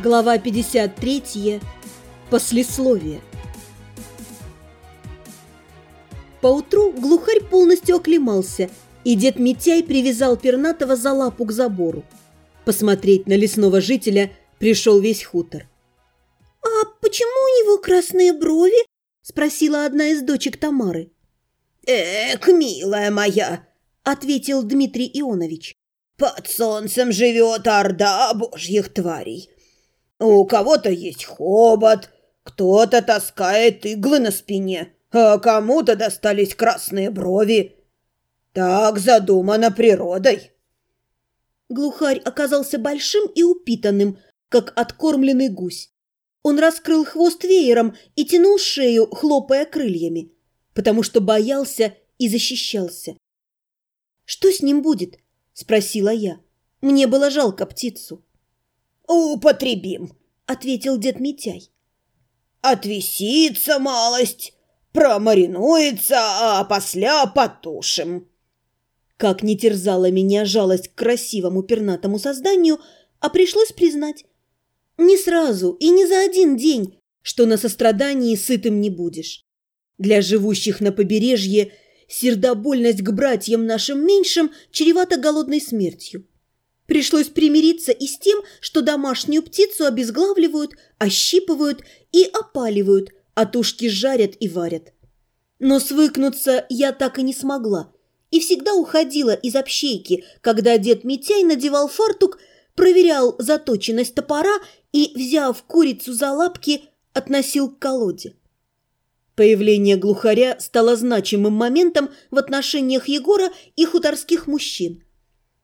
Глава 53. Послесловие. Поутру глухарь полностью оклемался, и дед Митяй привязал пернатого за лапу к забору. Посмотреть на лесного жителя пришел весь хутор. «А почему у него красные брови?» – спросила одна из дочек Тамары. «Эк, милая моя!» – ответил Дмитрий Ионович. «Под солнцем живет орда божьих тварей. У кого-то есть хобот, кто-то таскает иглы на спине, а кому-то достались красные брови. Так задумано природой». Глухарь оказался большим и упитанным, как откормленный гусь. Он раскрыл хвост веером и тянул шею, хлопая крыльями, потому что боялся и защищался. «Что с ним будет?» – спросила я. Мне было жалко птицу. «Употребим», – ответил дед Митяй. «Отвисится малость, промаринуется, а после потушим». Как не терзала меня жалость к красивому пернатому созданию, а пришлось признать, не сразу и не за один день, что на сострадании сытым не будешь. Для живущих на побережье сердобольность к братьям нашим меньшим чревата голодной смертью. Пришлось примириться и с тем, что домашнюю птицу обезглавливают, ощипывают и опаливают, а тушки жарят и варят. Но свыкнуться я так и не смогла и всегда уходила из общейки, когда дед Митяй надевал фартук, проверял заточенность топора и, взяв курицу за лапки, относил к колоде. Появление глухаря стало значимым моментом в отношениях Егора и хуторских мужчин.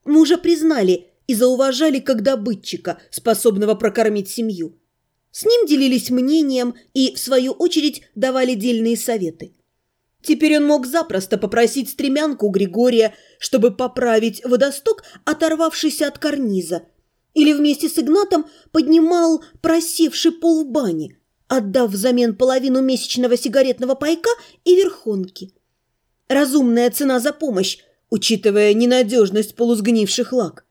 Мужа признали и зауважали как добытчика, способного прокормить семью. С ним делились мнением и, в свою очередь, давали дельные советы. Теперь он мог запросто попросить стремянку Григория, чтобы поправить водосток, оторвавшийся от карниза, или вместе с Игнатом поднимал просевший пол в бане, отдав взамен половину месячного сигаретного пайка и верхонки. Разумная цена за помощь, учитывая ненадежность полусгнивших лак.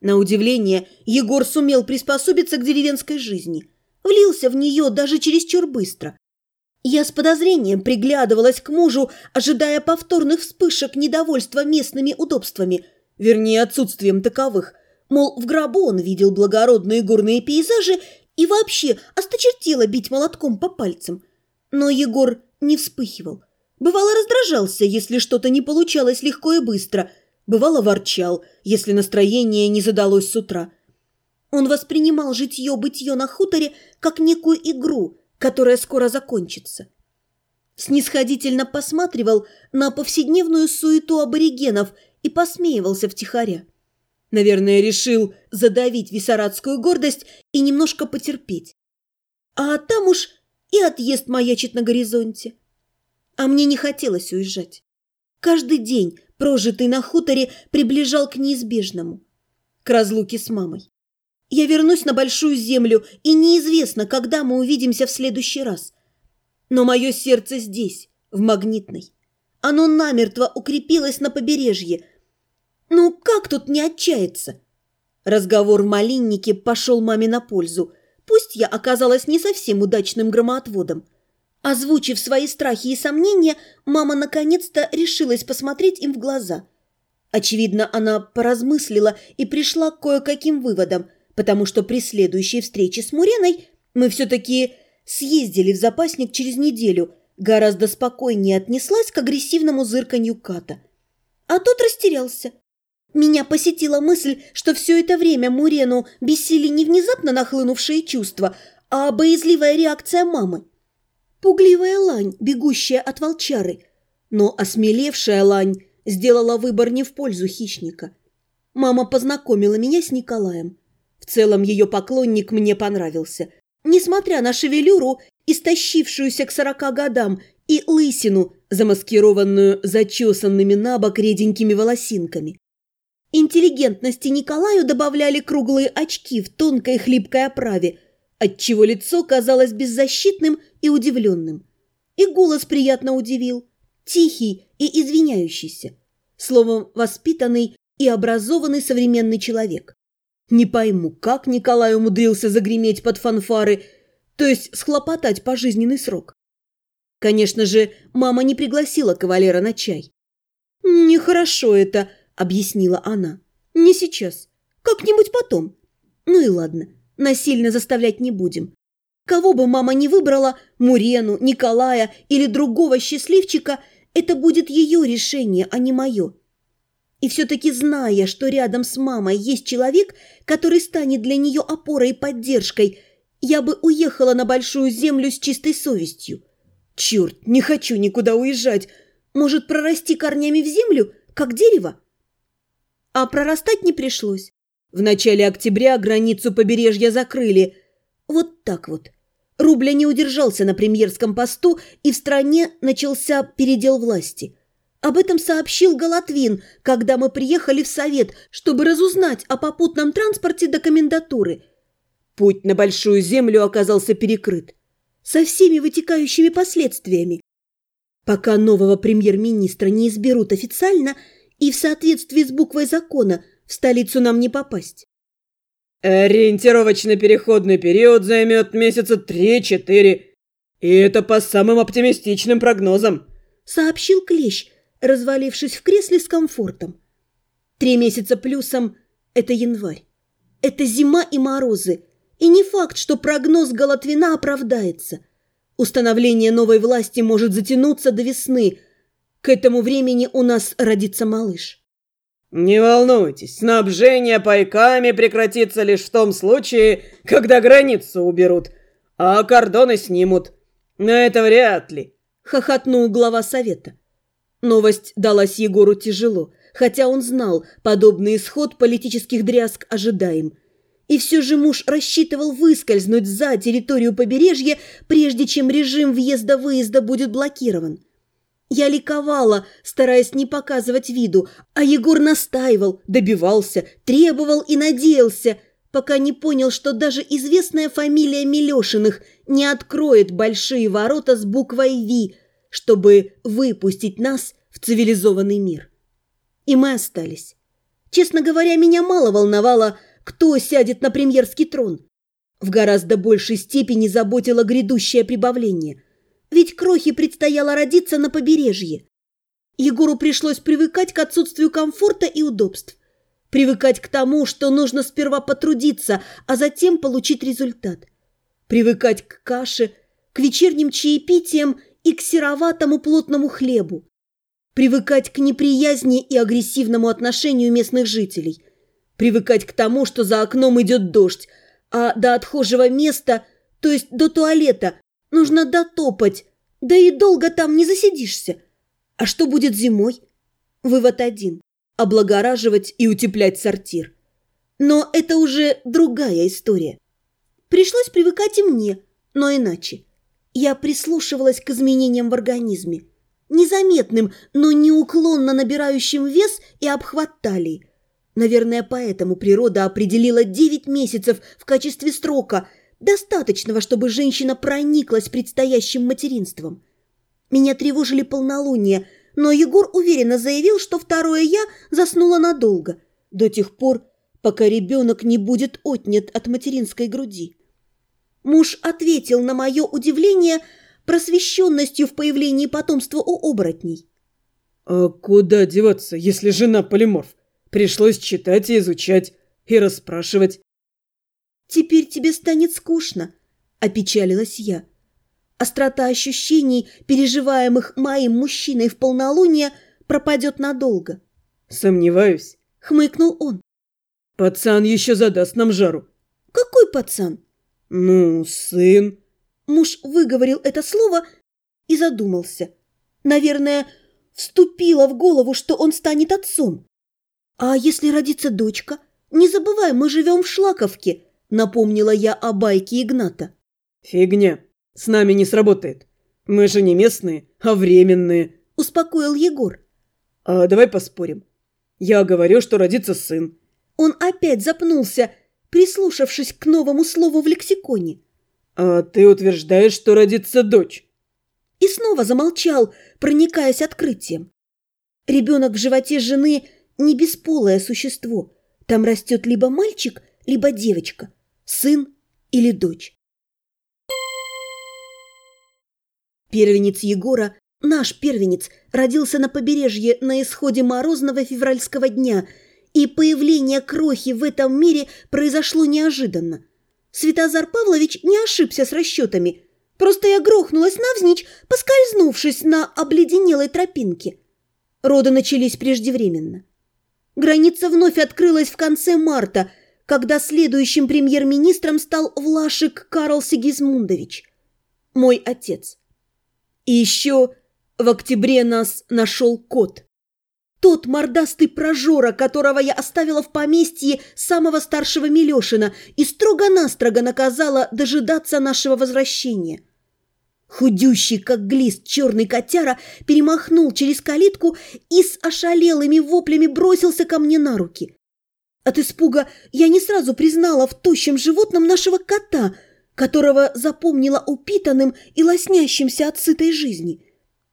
На удивление, Егор сумел приспособиться к деревенской жизни. Влился в нее даже чересчур быстро. Я с подозрением приглядывалась к мужу, ожидая повторных вспышек недовольства местными удобствами, вернее, отсутствием таковых. Мол, в гробу он видел благородные горные пейзажи и вообще осточертело бить молотком по пальцам. Но Егор не вспыхивал. Бывало, раздражался, если что-то не получалось легко и быстро. Бывало, ворчал, если настроение не задалось с утра. Он воспринимал житье-бытье на хуторе как некую игру, которая скоро закончится. Снисходительно посматривал на повседневную суету аборигенов и посмеивался втихаря. Наверное, решил задавить висарадскую гордость и немножко потерпеть. А там уж и отъезд маячит на горизонте. А мне не хотелось уезжать. Каждый день, прожитый на хуторе, приближал к неизбежному. К разлуке с мамой. Я вернусь на большую землю, и неизвестно, когда мы увидимся в следующий раз. Но мое сердце здесь, в Магнитной. Оно намертво укрепилось на побережье – ну, как тут не отчаяться? Разговор в малиннике пошел маме на пользу. Пусть я оказалась не совсем удачным громоотводом. Озвучив свои страхи и сомнения, мама наконец-то решилась посмотреть им в глаза. Очевидно, она поразмыслила и пришла к кое-каким выводам, потому что при следующей встрече с Муреной мы все-таки съездили в запасник через неделю, гораздо спокойнее отнеслась к агрессивному зырканью Ката. А тот растерялся. Меня посетила мысль, что все это время Мурену бесили не внезапно нахлынувшие чувства, а боязливая реакция мамы. Пугливая лань, бегущая от волчары. Но осмелевшая лань сделала выбор не в пользу хищника. Мама познакомила меня с Николаем. В целом ее поклонник мне понравился. Несмотря на шевелюру, истощившуюся к сорока годам, и лысину, замаскированную зачесанными на бок реденькими волосинками. Интеллигентности Николаю добавляли круглые очки в тонкой хлипкой оправе, отчего лицо казалось беззащитным и удивленным. И голос приятно удивил, тихий и извиняющийся, словом, воспитанный и образованный современный человек. Не пойму, как Николай умудрился загреметь под фанфары, то есть схлопотать пожизненный срок. Конечно же, мама не пригласила кавалера на чай. «Нехорошо это», — объяснила она. «Не сейчас. Как-нибудь потом. Ну и ладно, насильно заставлять не будем. Кого бы мама ни выбрала, Мурену, Николая или другого счастливчика, это будет ее решение, а не мое. И все-таки зная, что рядом с мамой есть человек, который станет для нее опорой и поддержкой, я бы уехала на большую землю с чистой совестью. Черт, не хочу никуда уезжать. Может, прорасти корнями в землю, как дерево? А прорастать не пришлось. В начале октября границу побережья закрыли. Вот так вот. Рубля не удержался на премьерском посту, и в стране начался передел власти. Об этом сообщил Галатвин, когда мы приехали в совет, чтобы разузнать о попутном транспорте до комендатуры. Путь на Большую Землю оказался перекрыт. Со всеми вытекающими последствиями. Пока нового премьер-министра не изберут официально и в соответствии с буквой закона, в столицу нам не попасть. Ориентировочный переходный период займет месяца три-четыре. И это по самым оптимистичным прогнозам, сообщил Клещ, развалившись в кресле с комфортом. Три месяца плюсом – это январь. Это зима и морозы. И не факт, что прогноз Галатвина оправдается. Установление новой власти может затянуться до весны. К этому времени у нас родится малыш. «Не волнуйтесь, снабжение пайками прекратится лишь в том случае, когда границу уберут, а кордоны снимут. Но это вряд ли», — хохотнул глава совета. Новость далась Егору тяжело, хотя он знал, подобный исход политических дрязг ожидаем. И все же муж рассчитывал выскользнуть за территорию побережья, прежде чем режим въезда-выезда будет блокирован. Я ликовала, стараясь не показывать виду, а Егор настаивал, добивался, требовал и надеялся, пока не понял, что даже известная фамилия Милешиных не откроет большие ворота с буквой «Ви», чтобы выпустить нас в цивилизованный мир. И мы остались. Честно говоря, меня мало волновало, кто сядет на премьерский трон. В гораздо большей степени заботило грядущее прибавление – ведь Крохе предстояло родиться на побережье. Егору пришлось привыкать к отсутствию комфорта и удобств. Привыкать к тому, что нужно сперва потрудиться, а затем получить результат. Привыкать к каше, к вечерним чаепитиям и к сероватому плотному хлебу. Привыкать к неприязни и агрессивному отношению местных жителей. Привыкать к тому, что за окном идет дождь, а до отхожего места, то есть до туалета, Нужно дотопать, да и долго там не засидишься. А что будет зимой? Вывод один – облагораживать и утеплять сортир. Но это уже другая история. Пришлось привыкать и мне, но иначе. Я прислушивалась к изменениям в организме. Незаметным, но неуклонно набирающим вес и обхват талии. Наверное, поэтому природа определила 9 месяцев в качестве срока – Достаточного, чтобы женщина прониклась предстоящим материнством. Меня тревожили полнолуния, но Егор уверенно заявил, что второе «я» заснуло надолго, до тех пор, пока ребенок не будет отнят от материнской груди. Муж ответил на мое удивление просвещенностью в появлении потомства у оборотней. «А куда деваться, если жена полиморф? Пришлось читать и изучать, и расспрашивать. «Теперь тебе станет скучно», – опечалилась я. Острота ощущений, переживаемых моим мужчиной в полнолуние, пропадет надолго. «Сомневаюсь», – хмыкнул он. «Пацан еще задаст нам жару». «Какой пацан?» «Ну, сын». Муж выговорил это слово и задумался. Наверное, вступило в голову, что он станет отцом. «А если родится дочка? Не забывай, мы живем в Шлаковке. Напомнила я о байке Игната. «Фигня. С нами не сработает. Мы же не местные, а временные», – успокоил Егор. «А давай поспорим. Я говорю, что родится сын». Он опять запнулся, прислушавшись к новому слову в лексиконе. «А ты утверждаешь, что родится дочь?» И снова замолчал, проникаясь открытием. Ребенок в животе жены – не бесполое существо. Там растет либо мальчик, либо девочка, сын или дочь. Первенец Егора, наш первенец, родился на побережье на исходе морозного февральского дня, и появление крохи в этом мире произошло неожиданно. Светозар Павлович не ошибся с расчетами. Просто я грохнулась навзничь, поскользнувшись на обледенелой тропинке. Роды начались преждевременно. Граница вновь открылась в конце марта, когда следующим премьер-министром стал Влашик Карл Сигизмундович, мой отец. И еще в октябре нас нашел кот. Тот мордастый прожора, которого я оставила в поместье самого старшего Милешина и строго-настрого наказала дожидаться нашего возвращения. Худющий, как глист, черный котяра перемахнул через калитку и с ошалелыми воплями бросился ко мне на руки. От испуга я не сразу признала в тощем животном нашего кота, которого запомнила упитанным и лоснящимся от сытой жизни.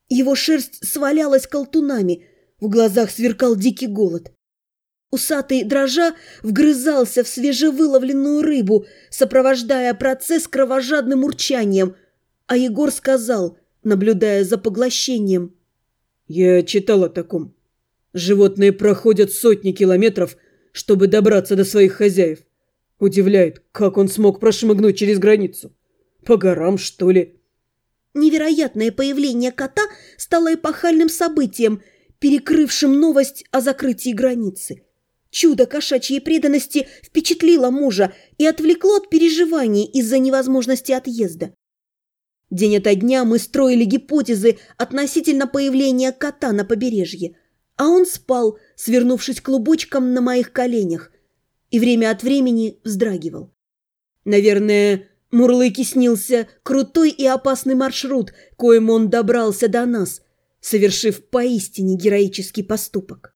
Его шерсть свалялась колтунами, в глазах сверкал дикий голод. Усатый дрожа вгрызался в свежевыловленную рыбу, сопровождая процесс кровожадным урчанием – а Егор сказал, наблюдая за поглощением. «Я читал о таком. Животные проходят сотни километров, чтобы добраться до своих хозяев. Удивляет, как он смог прошмыгнуть через границу. По горам, что ли?» Невероятное появление кота стало эпохальным событием, перекрывшим новость о закрытии границы. Чудо кошачьей преданности впечатлило мужа и отвлекло от переживаний из-за невозможности отъезда. День ото дня мы строили гипотезы относительно появления кота на побережье, а он спал, свернувшись клубочком на моих коленях, и время от времени вздрагивал. Наверное, Мурлыке снился крутой и опасный маршрут, коим он добрался до нас, совершив поистине героический поступок.